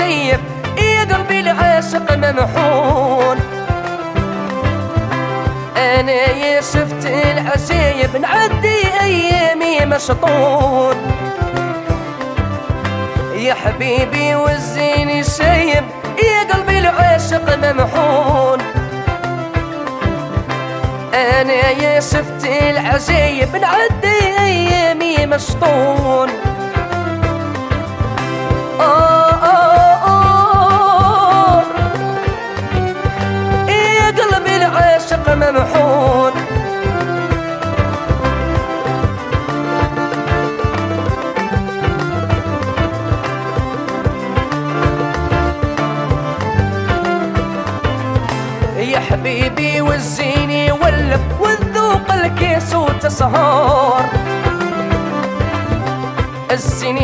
يسيب يا قلبي العاشق ممحون. أنا يا شفت العشايب نعدي أيامي مشطون. يا حبيبي وزيني شايب يا قلبي العاشق ممحون. أنا يا شفت العجايب نعدي أيامي مشطون. آه حبيبي وزيني ولف وذوق الكيس وتسهر.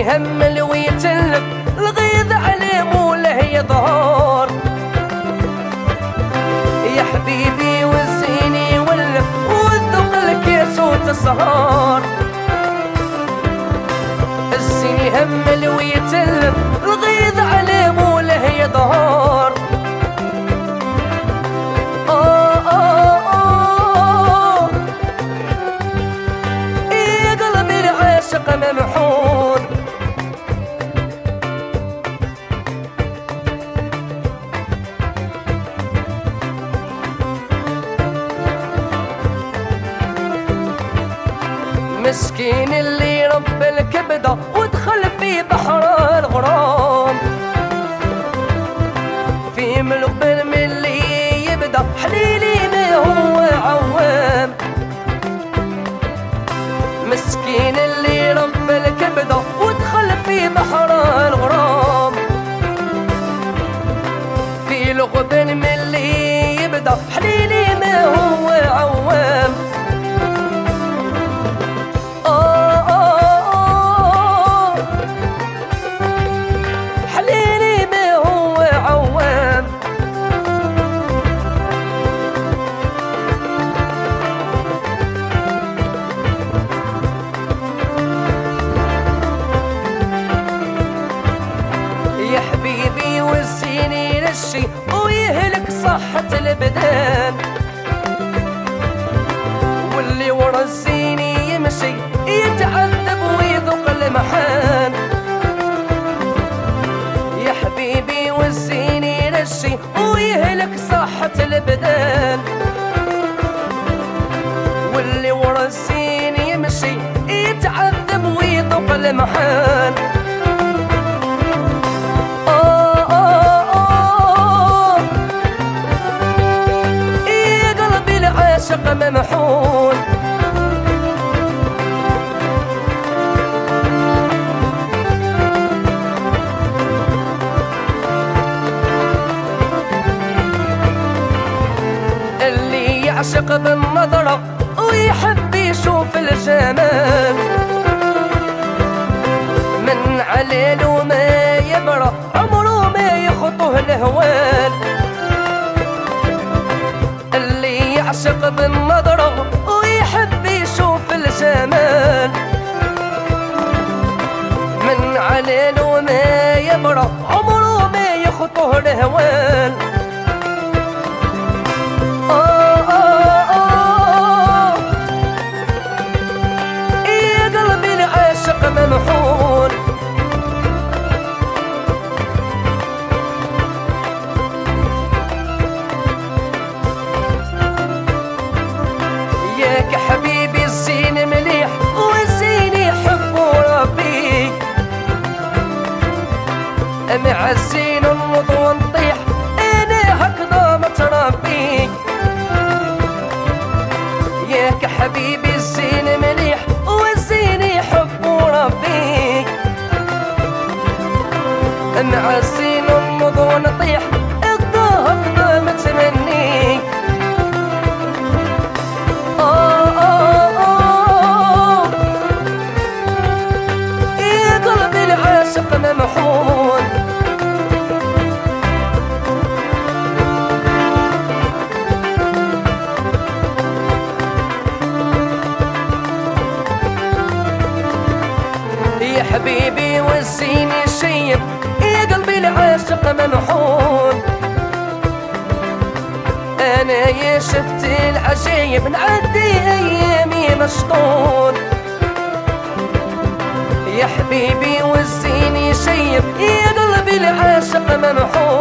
هم ويتلف الغيظ عليه موله يظهر. يا حبيبي وزيني ولف وذوق الكيس وتسهر. هم ويتلف الغيظ عليه موله يظهر. meschini lì rompe le che vedo صحة البدن. واللي ورا الزيني يمشي يتعذب ويذوق المحان يا حبيبي وزيني للشي ويهلك صحة البدن. واللي ورا الزين يمشي يتعذب ويذوق المحان يعشق بالنظرة ويحب يشوف الجمال. من عليل وما يبرى عمره ما يخطه الهوال. اللي يعشق بالنظرة ويحب يشوف الجمال. من عليل وما يبرى عمره ياك حبيبي الزين مليح والزين يحب ربي. مع الزين نوض ونطيح أنا هكذا متربي ياك حبيبي الزين مليح والزين يحب ربي. مع الزين نوض ونطيح العاشق ممحون يا حبيبي وزيني الشيب يا قلبي العاشق ممحون أنا يا شفت العجايب نعدي أيامي مشطون يا حبيبي وزيني شيب يا قلبي العاشق منحون